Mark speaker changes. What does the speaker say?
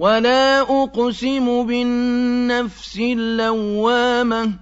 Speaker 1: ولا أقسم بالنفس اللوامة